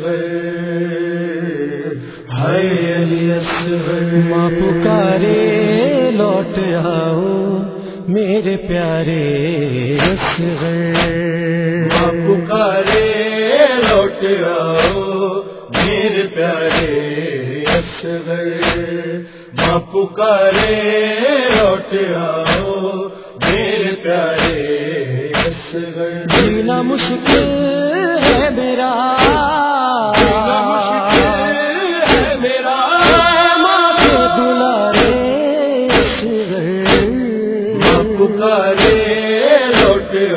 ہائے میرے پیارے پکارے لوٹ آؤ میرے پیارے اصغر ماں پکارے لوٹ آؤ میرے پیارے اصغر جینا مشکل ہے میرا۔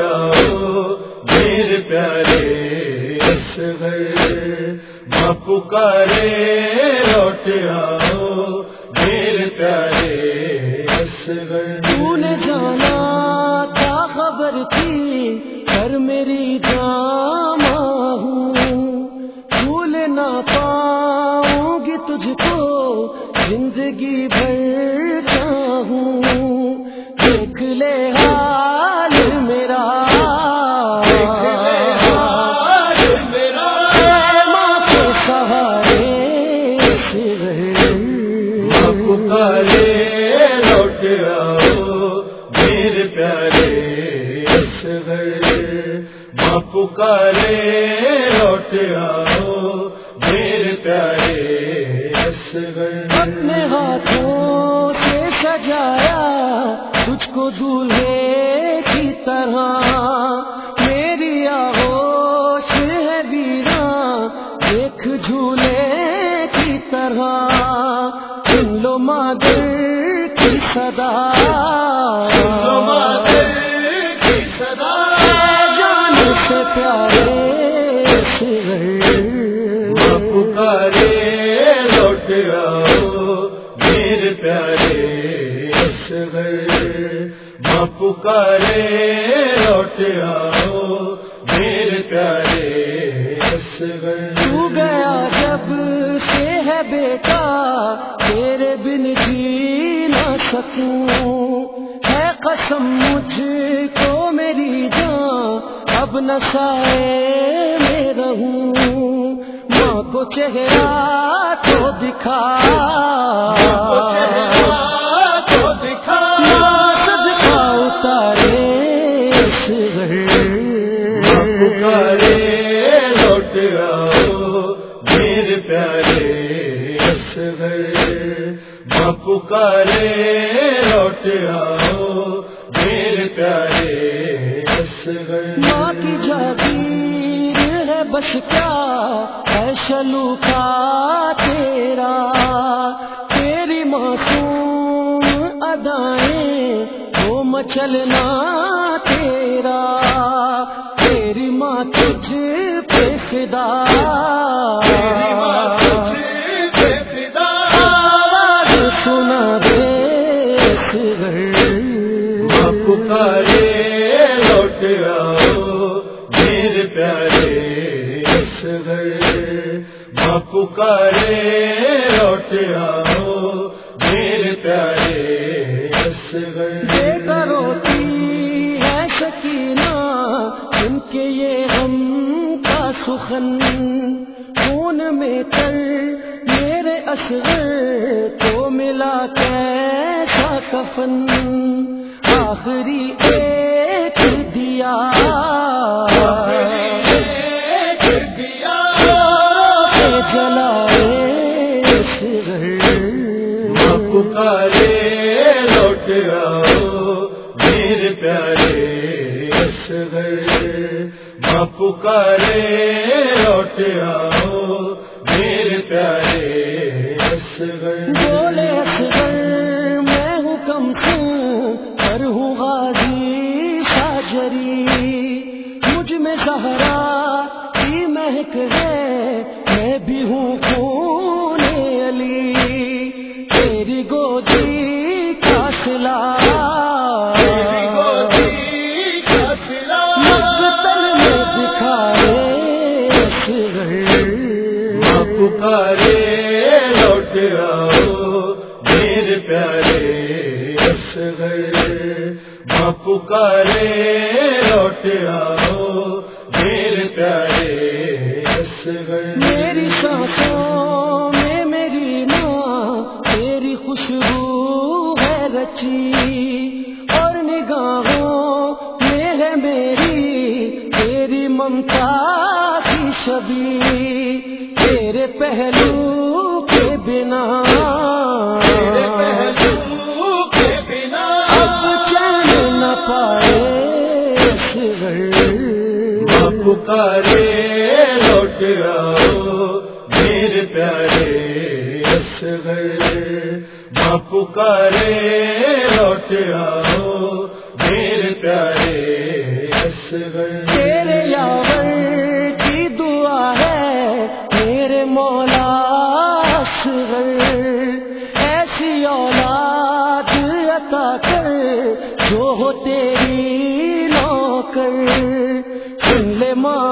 آؤ میرے پیارے ماں پکارے لوٹ آؤ، میرے پیارے اصغر تو نے جانا کیا خبر تھی؟ کر میری جاما ہوں بھول نہ پاؤں گی تجھ کو زندگی بھر چاہوں۔ دیکھ لے حال میرے پیارے اصغر۔ اپنے ہاتھوں سے سجایا تجھ کو دولہے کی طرح۔ میری آغوش ہے دیکھ جھولے کی طرح۔ سن لو مادر کی صدا۔ کی صدا۔ جان سے پیارے پکارے لوٹ آؤ میرے پیارے تو گیا جب سے ہے بیٹا تیرے بن جی نہ سکوں۔ ہے قسم مجھ کو میری جان اب نہ سائے میں رہوں۔ ماں کو چہرہ تو دکھا۔ میرے پیارے اصغر پکارے لوٹ آؤ میرے پیارے اصغر ماں کی جاگیر ہے بس کیا ہے شلو کا تیرا۔ تیری معصوم ادائیں وہ مچلنا تیرا۔ تیری ماں تجھ پہ فدا۔ آؤ میرے پیارے اصغر ماں پکارے لوٹ آؤ میرے پیارے اصغر بیٹا روتی ہے سکینہ ان کے یہ غم کا سخن خون میں کر۔ میرے اصغر کو ملا کیسا کفن۔ آخری ایک پیارے ماں پکارے لوٹ مہک ہے میں بھی ہوں خون علی۔ تیری گودی کا سلا۔ مقتل میں دکھائے ماں پکارے لوٹ آؤ میرے پیارے اصغر پکارے لوٹ آؤ رچی اور نگاہوں میں ہے میری تیری ممتا کی شبی تیرے پہلو کے بنا۔ تیرے پہلو کے بنا۔ اب چین نہ پائے پکارے لوٹ آؤ میرے پیارے اصغر پکارے لوٹ آؤ پیارے تیرے یاور کی دعا ہے میرے مولا اصغر ایسی اولاد عطا کر جو ہو تیری نوکر سن لے ماں